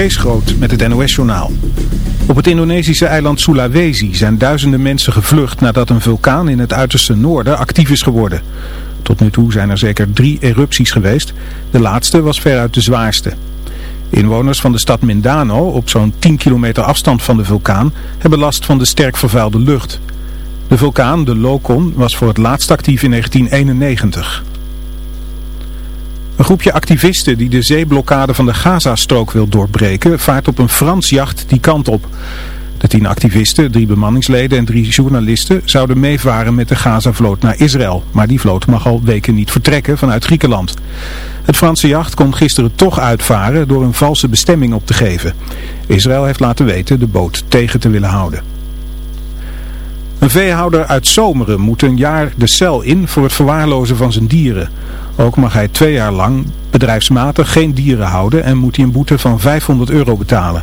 Kees Groot met het NOS-journaal. Op het Indonesische eiland Sulawesi zijn duizenden mensen gevlucht nadat een vulkaan in het uiterste noorden actief is geworden. Tot nu toe zijn er zeker drie erupties geweest. De laatste was veruit de zwaarste. Inwoners van de stad Mindano, op zo'n 10 kilometer afstand van de vulkaan, hebben last van de sterk vervuilde lucht. De vulkaan, de Lokon, was voor het laatst actief in 1991. Een groepje activisten die de zeeblokkade van de Gazastrook wil doorbreken, vaart op een Frans jacht die kant op. De tien activisten, drie bemanningsleden en drie journalisten zouden meevaren met de Gazavloot naar Israël. Maar die vloot mag al weken niet vertrekken vanuit Griekenland. Het Franse jacht kon gisteren toch uitvaren door een valse bestemming op te geven. Israël heeft laten weten de boot tegen te willen houden. Een veehouder uit Zomeren moet een jaar de cel in voor het verwaarlozen van zijn dieren. Ook mag hij twee jaar lang bedrijfsmatig geen dieren houden en moet hij een boete van 500 euro betalen.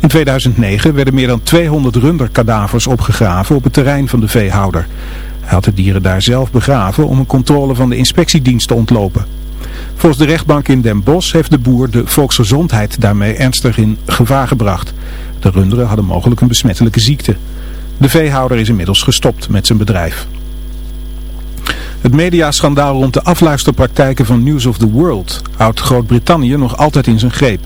In 2009 werden meer dan 200 runderkadavers opgegraven op het terrein van de veehouder. Hij had de dieren daar zelf begraven om een controle van de inspectiedienst te ontlopen. Volgens de rechtbank in Den Bosch heeft de boer de volksgezondheid daarmee ernstig in gevaar gebracht. De runderen hadden mogelijk een besmettelijke ziekte. De veehouder is inmiddels gestopt met zijn bedrijf. Het mediaschandaal rond de afluisterpraktijken van News of the World houdt Groot-Brittannië nog altijd in zijn greep.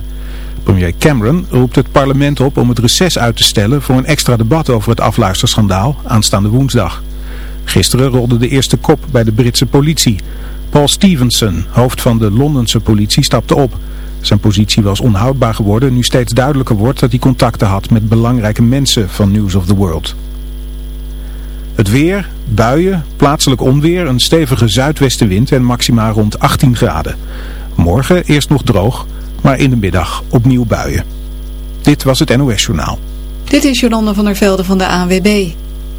Premier Cameron roept het parlement op om het reces uit te stellen voor een extra debat over het afluisterschandaal aanstaande woensdag. Gisteren rolde de eerste kop bij de Britse politie. Paul Stevenson, hoofd van de Londense politie, stapte op. Zijn positie was onhoudbaar geworden nu steeds duidelijker wordt dat hij contacten had met belangrijke mensen van News of the World. Het weer, buien, plaatselijk onweer, een stevige zuidwestenwind en maximaal rond 18 graden. Morgen eerst nog droog, maar in de middag opnieuw buien. Dit was het NOS Journaal. Dit is Jolanda van der Velde van de ANWB.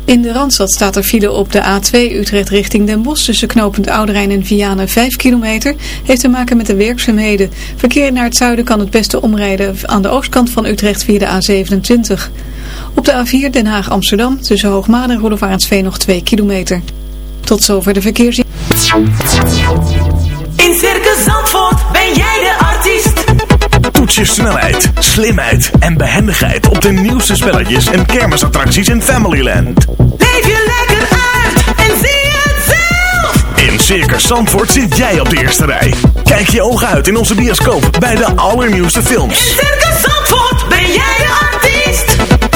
In de Randstad staat er file op de A2 Utrecht richting Den Bosch tussen knooppunt Ouderijn en Vianen 5 kilometer. Heeft te maken met de werkzaamheden. Verkeer naar het zuiden kan het beste omrijden aan de oostkant van Utrecht via de A27. Op de A4 Den Haag-Amsterdam tussen Hoogmaan en Roelofarensveen nog 2 kilometer. Tot zover de verkeers. In Circus Zandvoort ben jij de artiest. Toets je snelheid, slimheid en behendigheid op de nieuwste spelletjes en kermisattracties in Familyland. Leef je lekker uit en zie het zelf. In Circus Zandvoort zit jij op de eerste rij. Kijk je ogen uit in onze bioscoop bij de allernieuwste films. In Circus Zandvoort ben jij de artiest.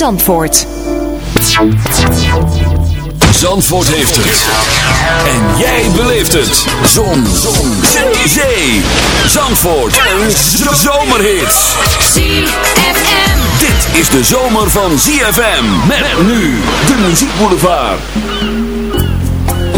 Zandvoort. Zandvoort heeft het. En jij beleeft het. Zon. Zon. Zee. Zandvoort. En zomerhits. ZFM. Dit is de zomer van ZFM. Met nu de muziekboulevard.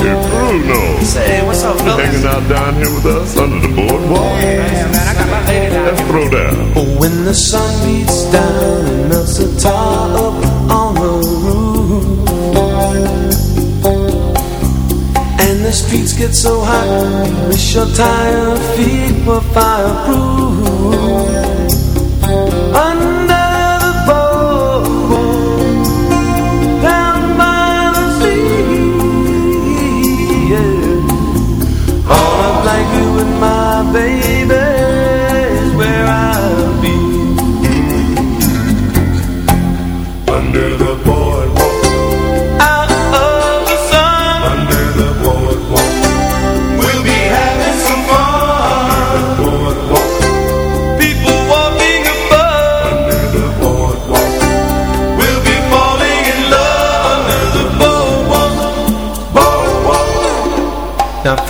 Hey Bruno. Say, what's up, fellas? Hanging out down here with us under the boardwalk. Yeah, man, I got my down. When the sun beats down and melts the tar up on the roof And the streets get so hot Wish your tired feet were fireproof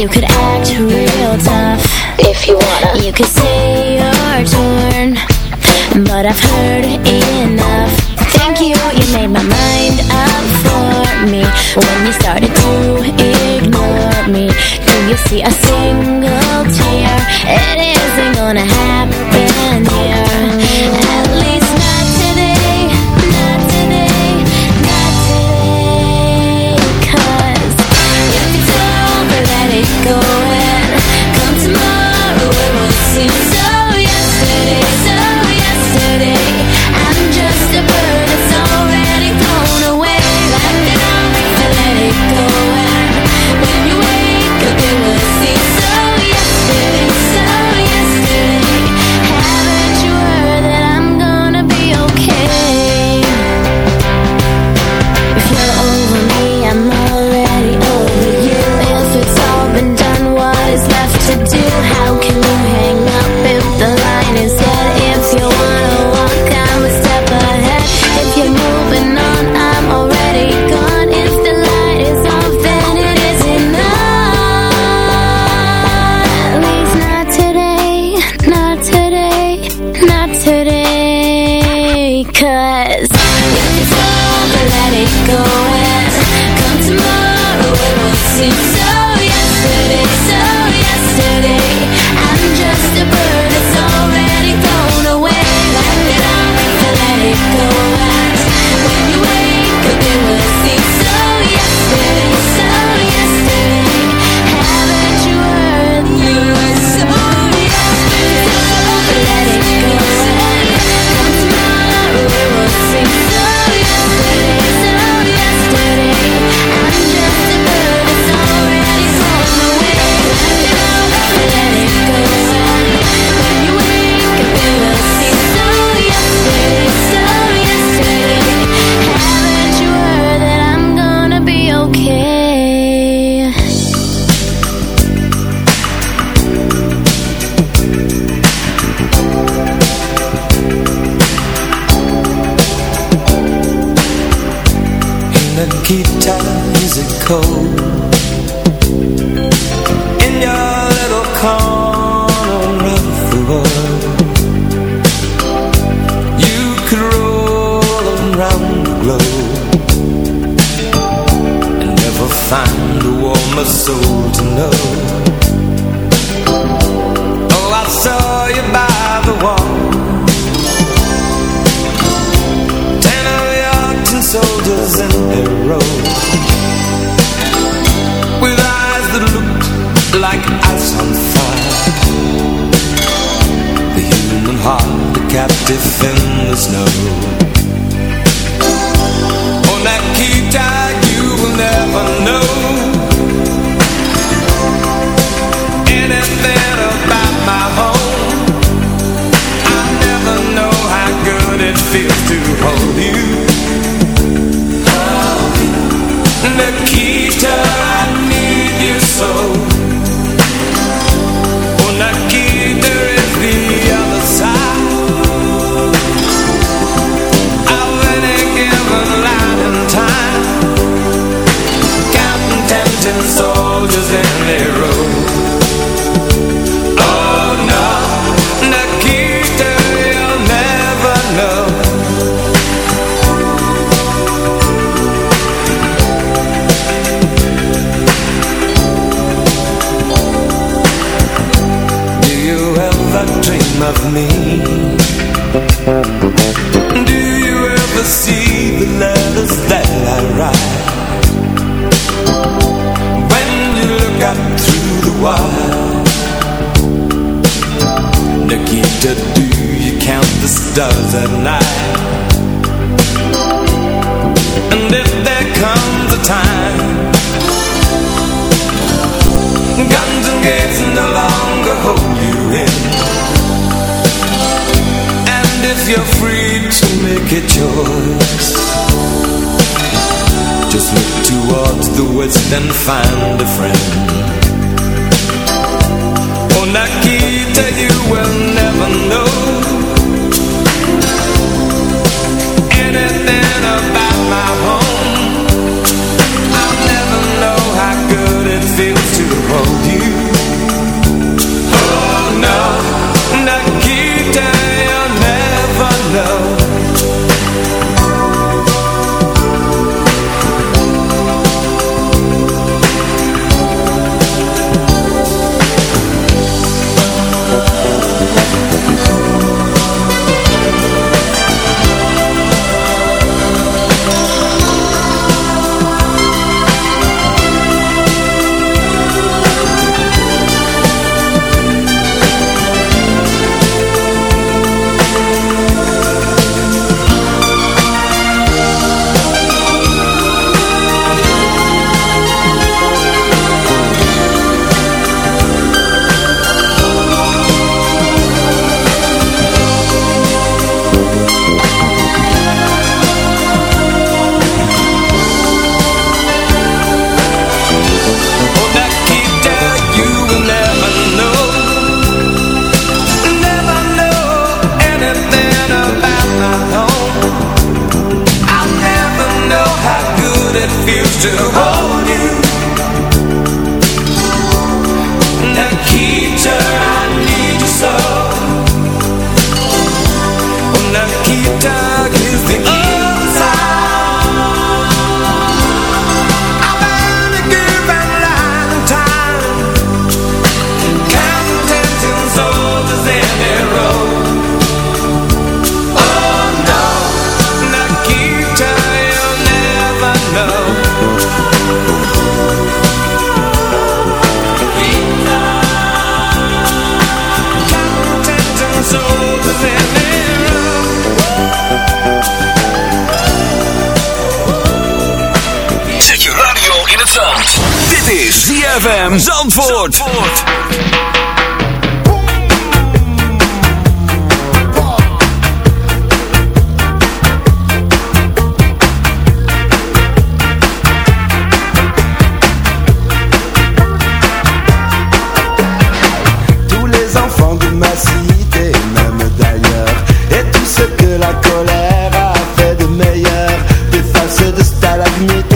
You could act real tough. If you wanna. You could say you're torn But I've heard enough. Thank you, you made my mind up for me. When you started to ignore me Do you see a single tear? It isn't gonna happen. me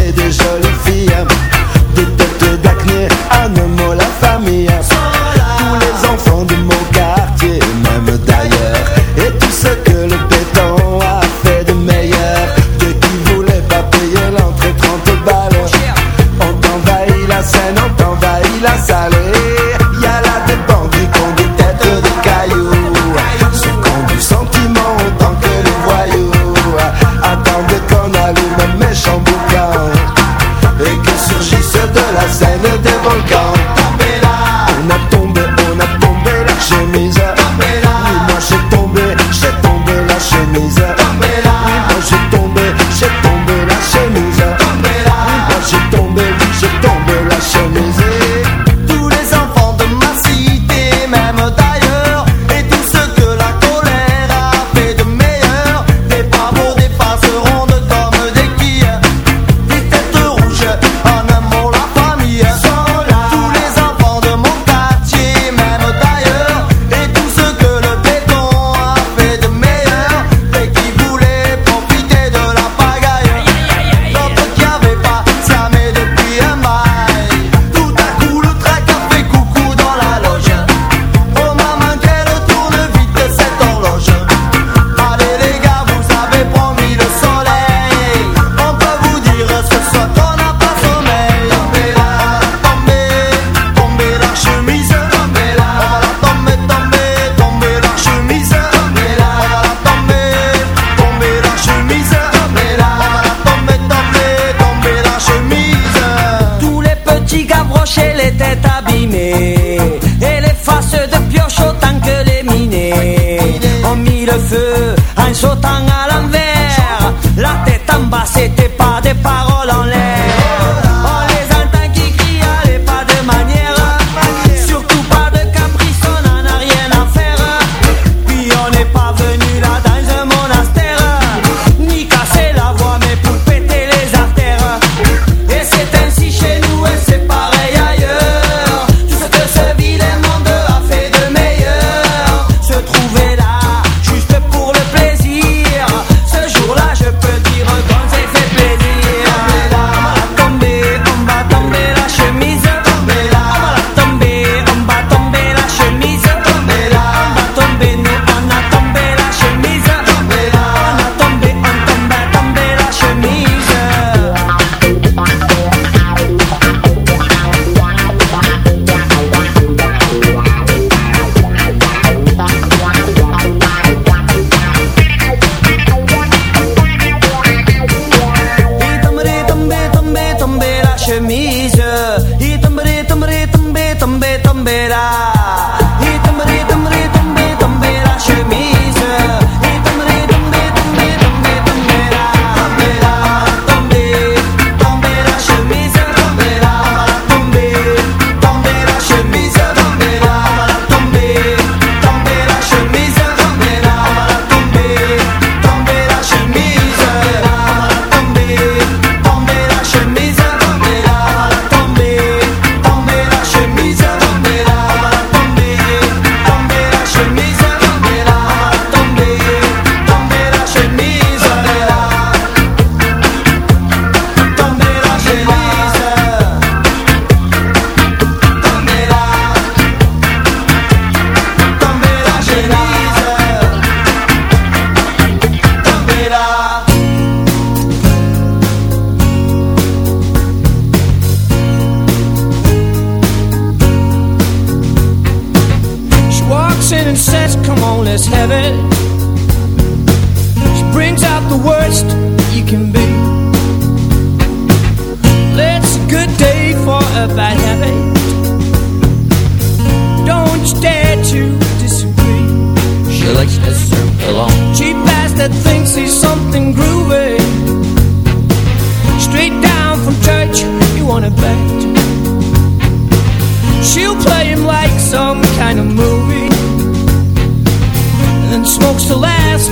que les minets. On mit le feu en sautant à l'envers. La tête en bas, c'était pas des paroles en l'air.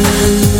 you.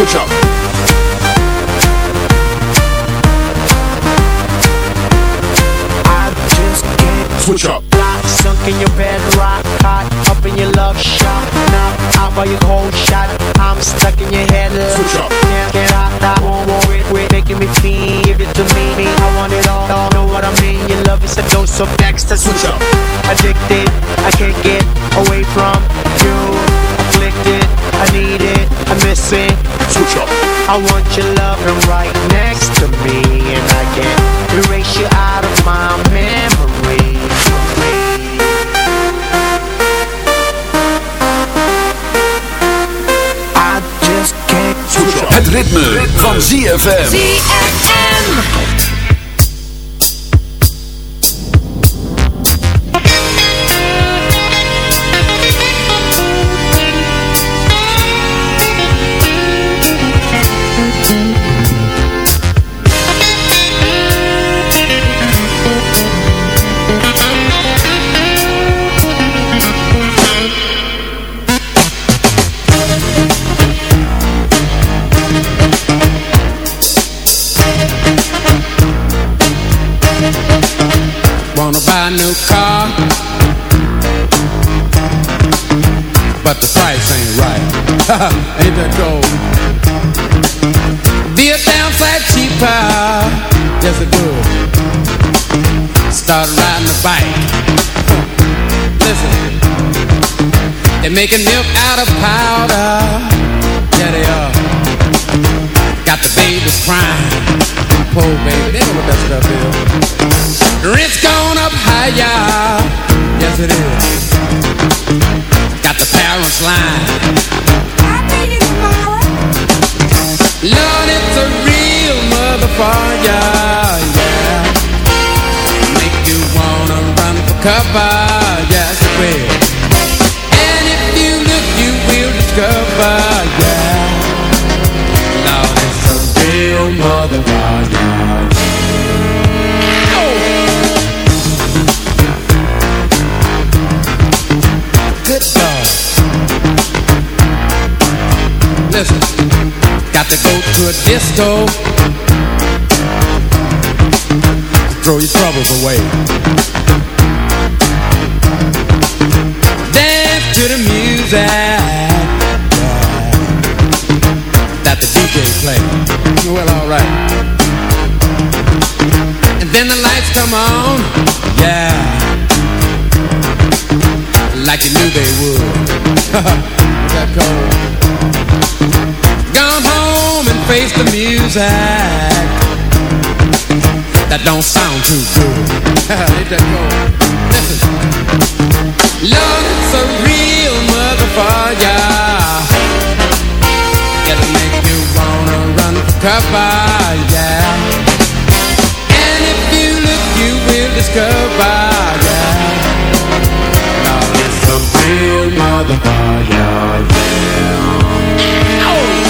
Switch up. I just can't Switch up. Lock, sunk in your bed, rock hot, up in your love shot. Knock out by your cold shot. I'm stuck in your head. Switch up. Can't get out, I won't worry. Quit making me feel. Give it to me, I want it all. Know what I mean? Your love is a dose of extra. Switch up. Addicted, I can't get away from you. Afflicted, I need it, I miss it. Switch up. I want your loving right next to me, and I can't erase you out of my memory. I just can't Switch up. Het ritme, van ZFM. ZFM. Ain't that cold? Be a downside cheaper. Yes it would Start riding the bike. Listen. They're making milk out of powder. Yeah they are. Got the babies crying. Poor baby, they know what that stuff is. Rent's gone up higher. Yes, it is. Got the parents lying. Motherfucker. Yeah. Make you wanna run for cover. Yes, it will. And if you look, you will discover. Yeah. Lord, it's a real motherfucker. Good. Listen, got to go to a disco. Throw your troubles away. Dance to the music that the DJ play. Well, alright. And then the lights come on. Yeah like you knew they would. that cold. Gone home and face the music. That don't sound too good. Listen. It's a real motherfucker. It'll make you wanna run for cover, yeah. And if you look, you will discover, yeah. Lord, it's a real motherfucker, yeah. Oh.